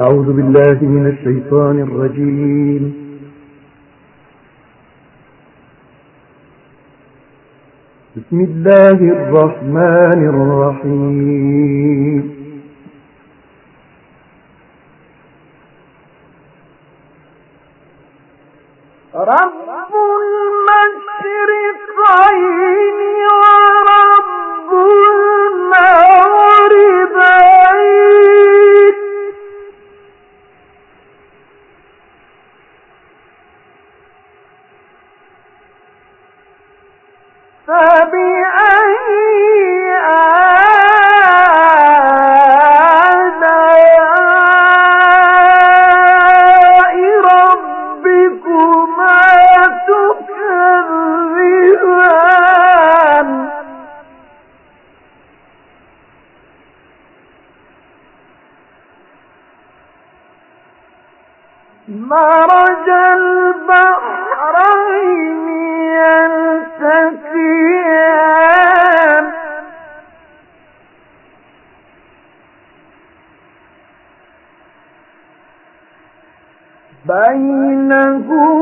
أعوذ بالله من الشيطان الرجيم. بسم الله الرحمن الرحيم. رب المشرقين مرج البحرين يلتقيان. بينهما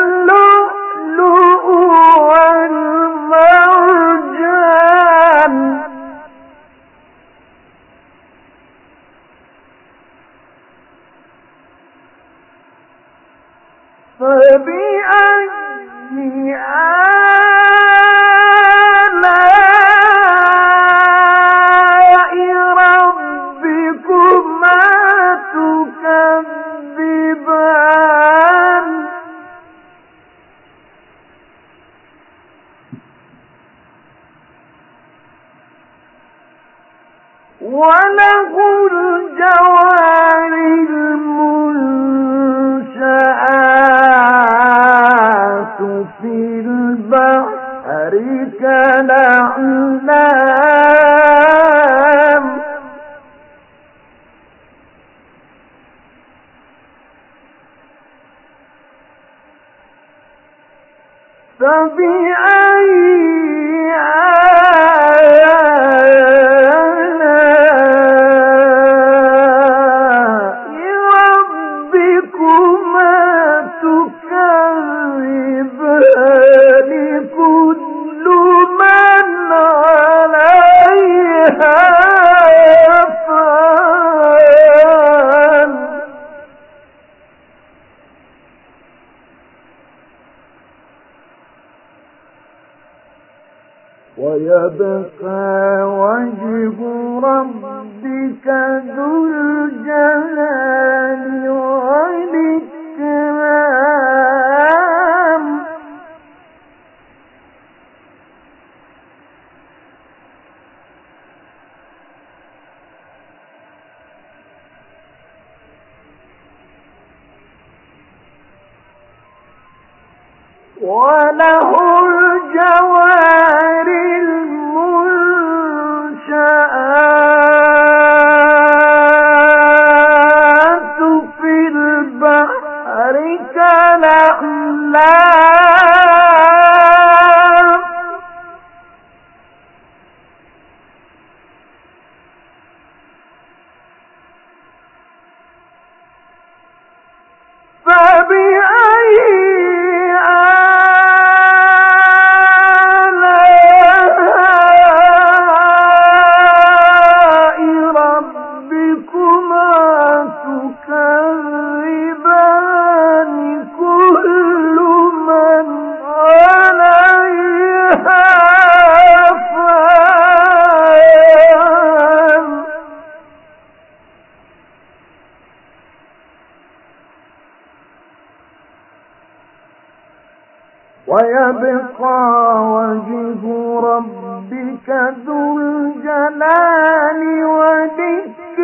فبأي وله الجوار المنشآت في البحر ويبقى وجه ربك ذو الجلال والإكرام.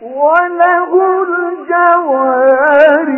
وله الجوار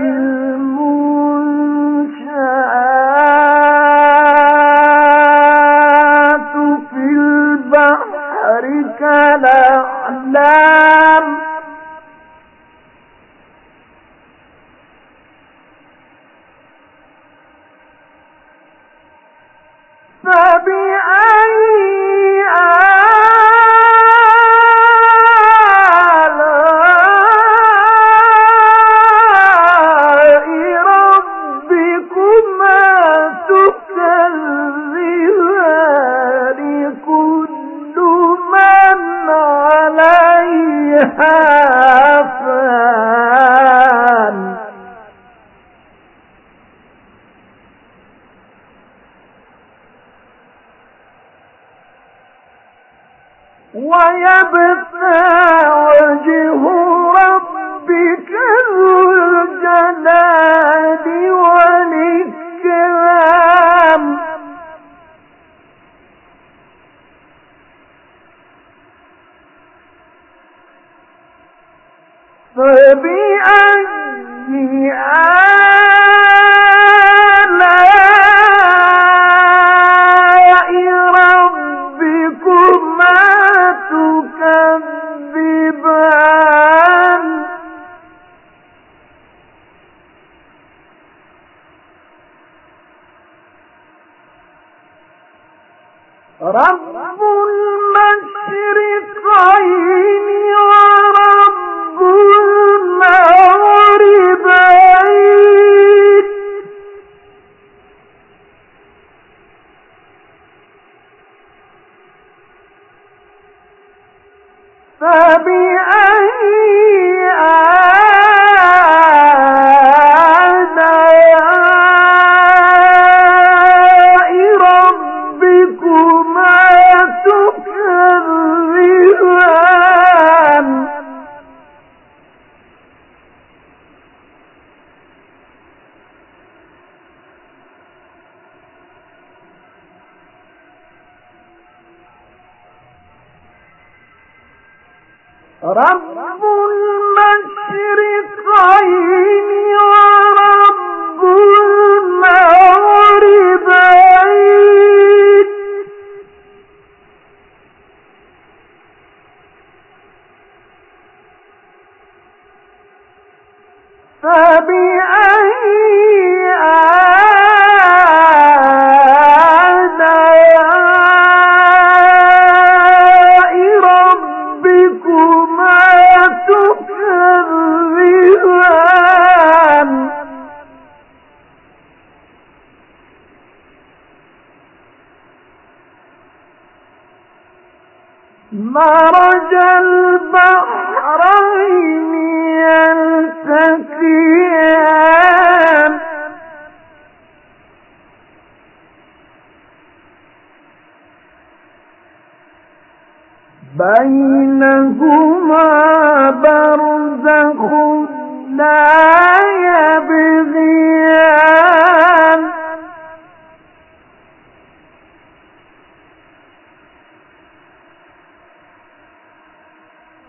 رب فبأي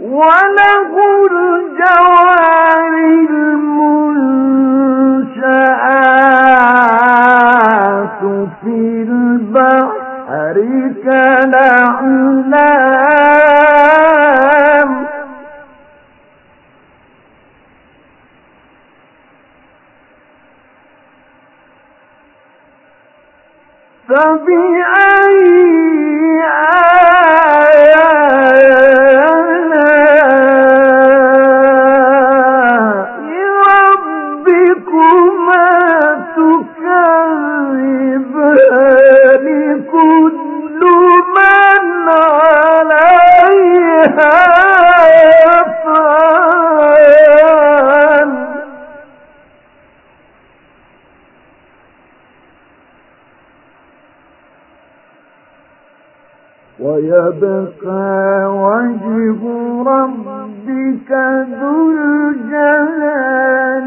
وله الجوار المنشآت في البحر كنعلم ويبقى وجه ربك ذو الجلال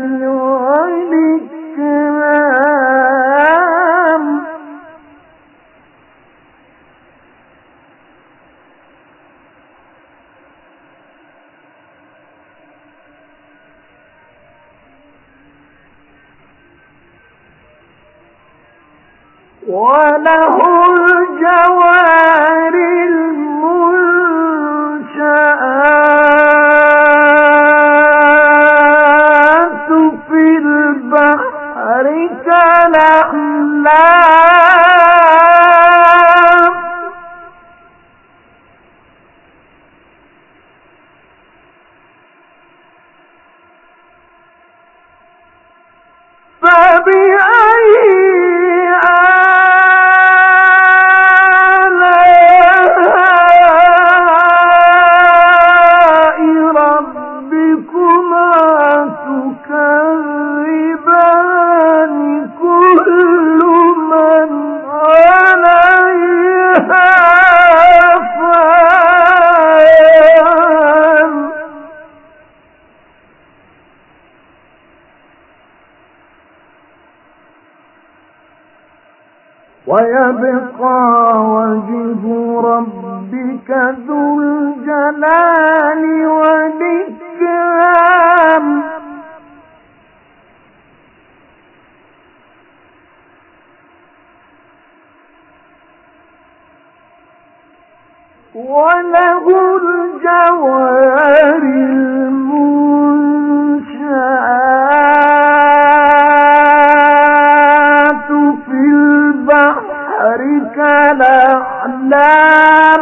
كالأعلام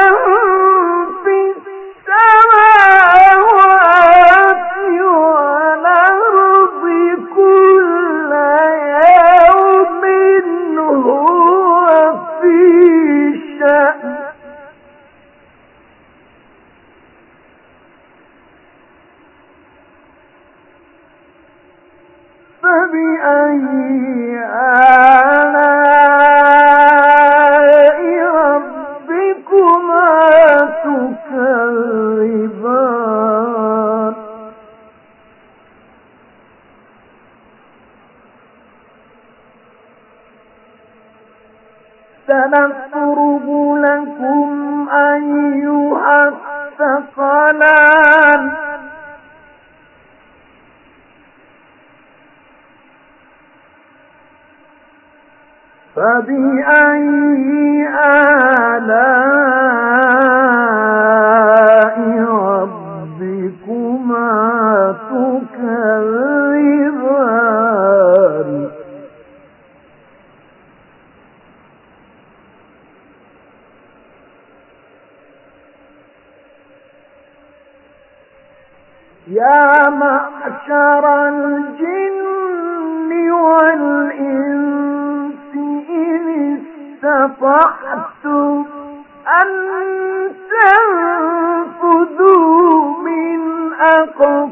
أقصار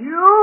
You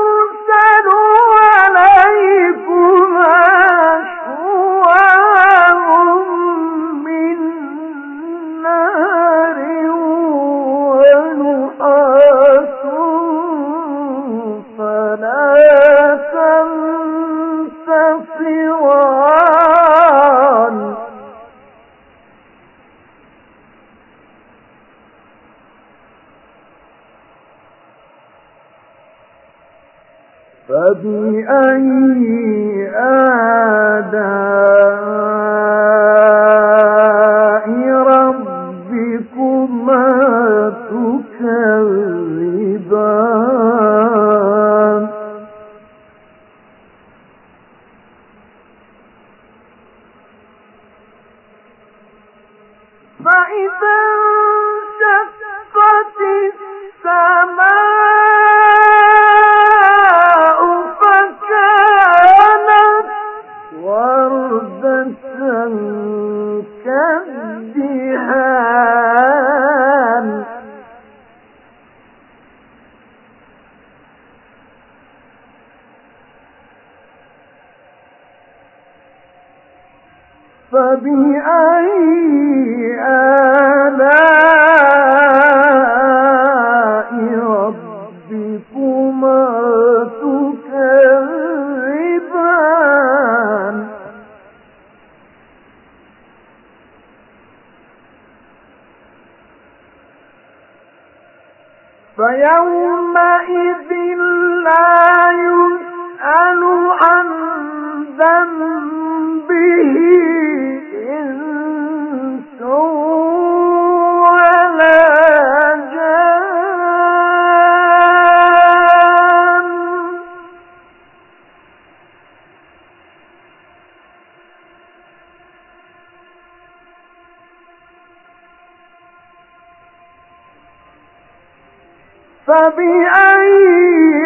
فبأي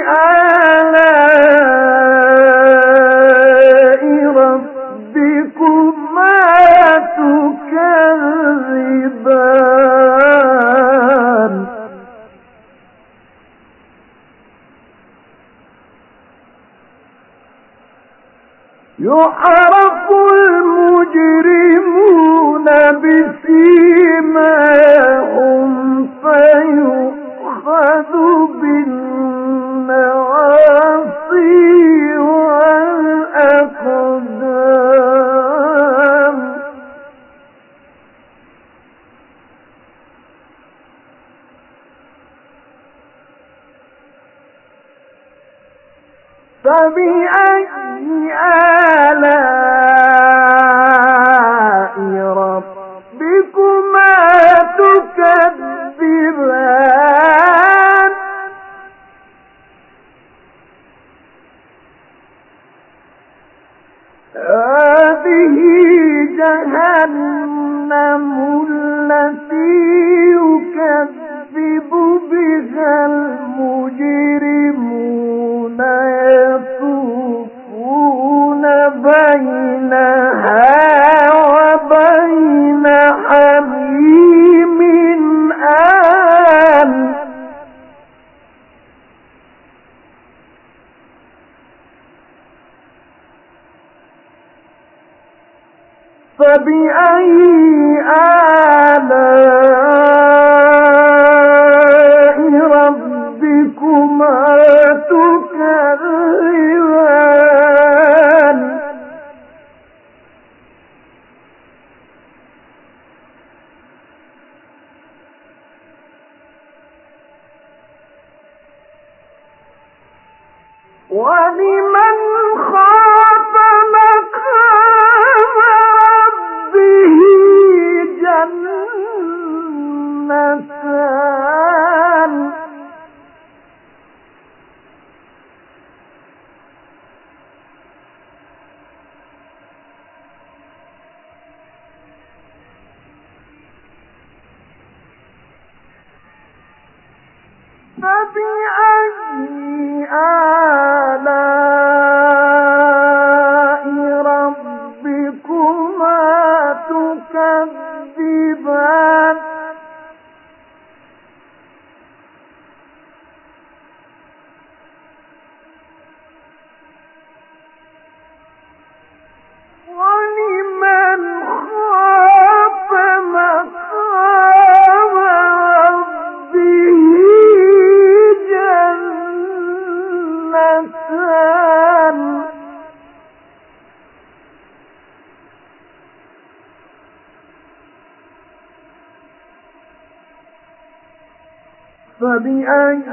آلاء فبأي آلاء فبأي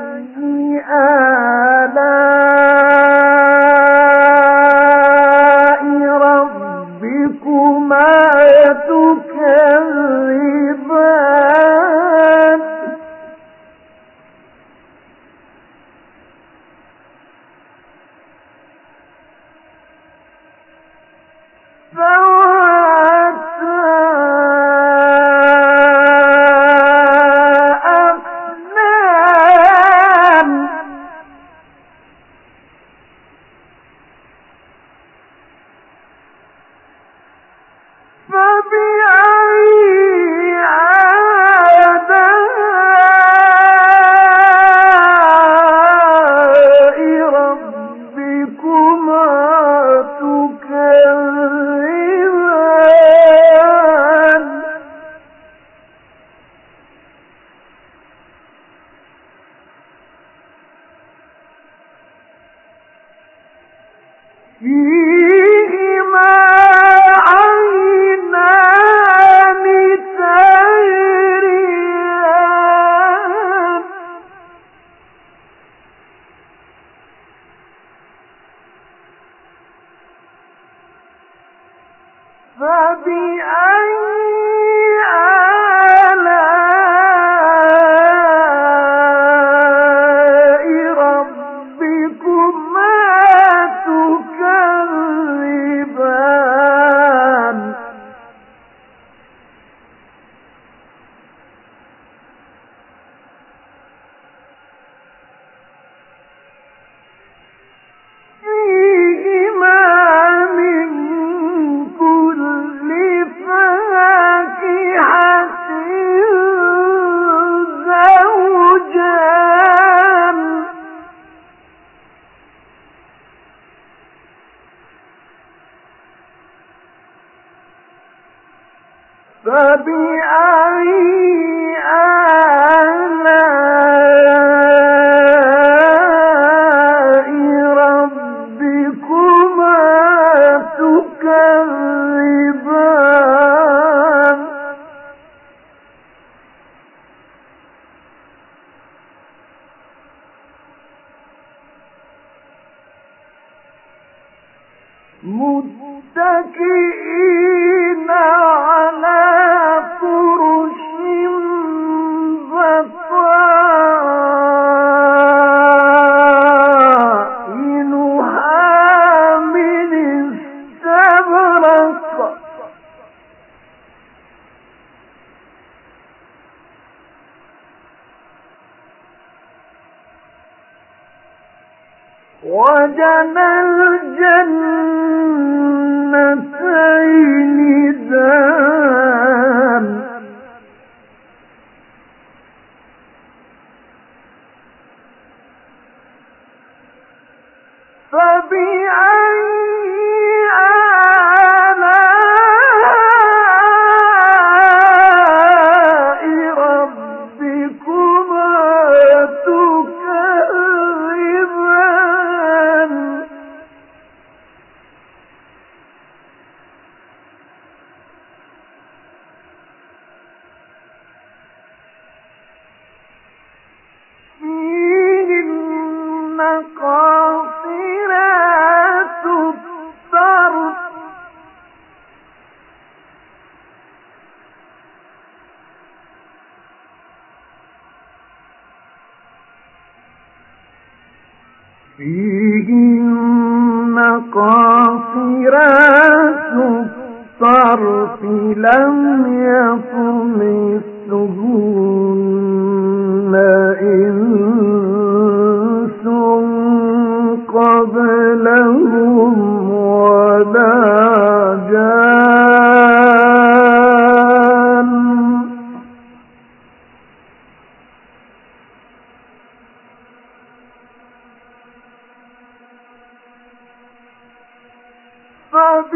متكئين.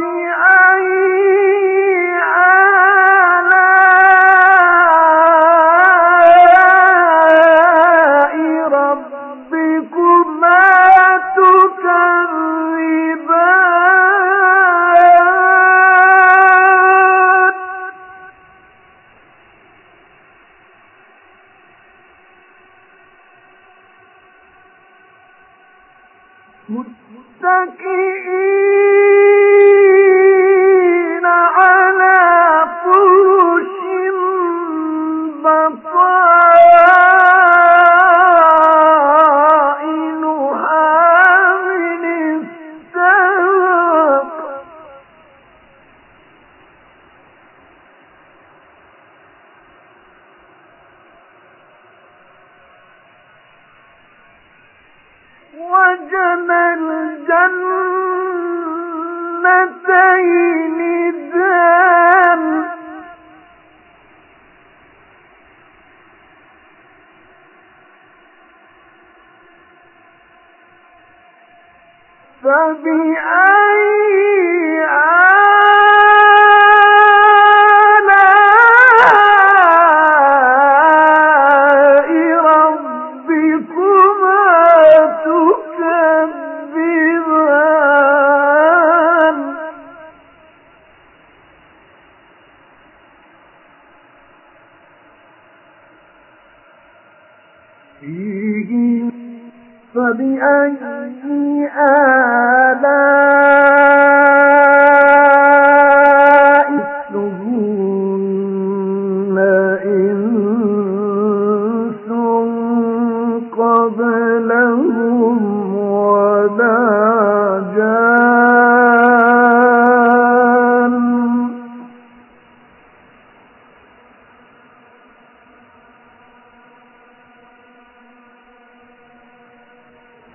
فبأي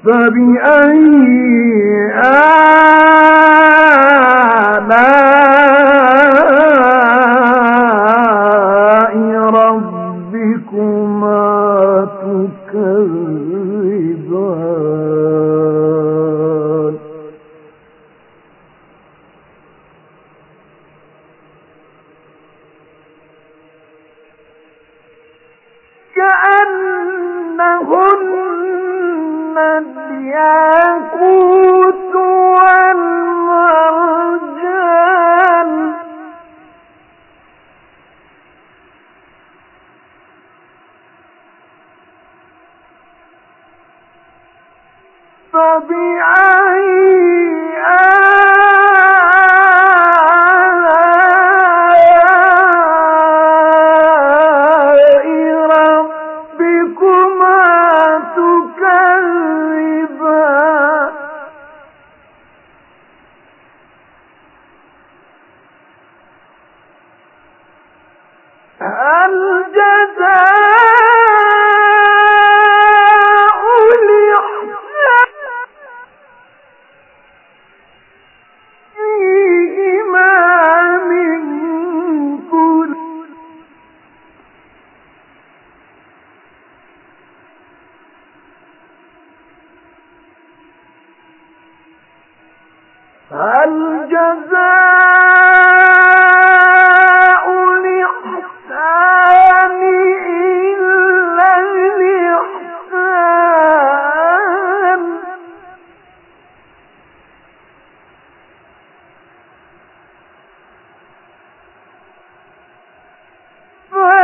فبأي آلاء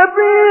فبأي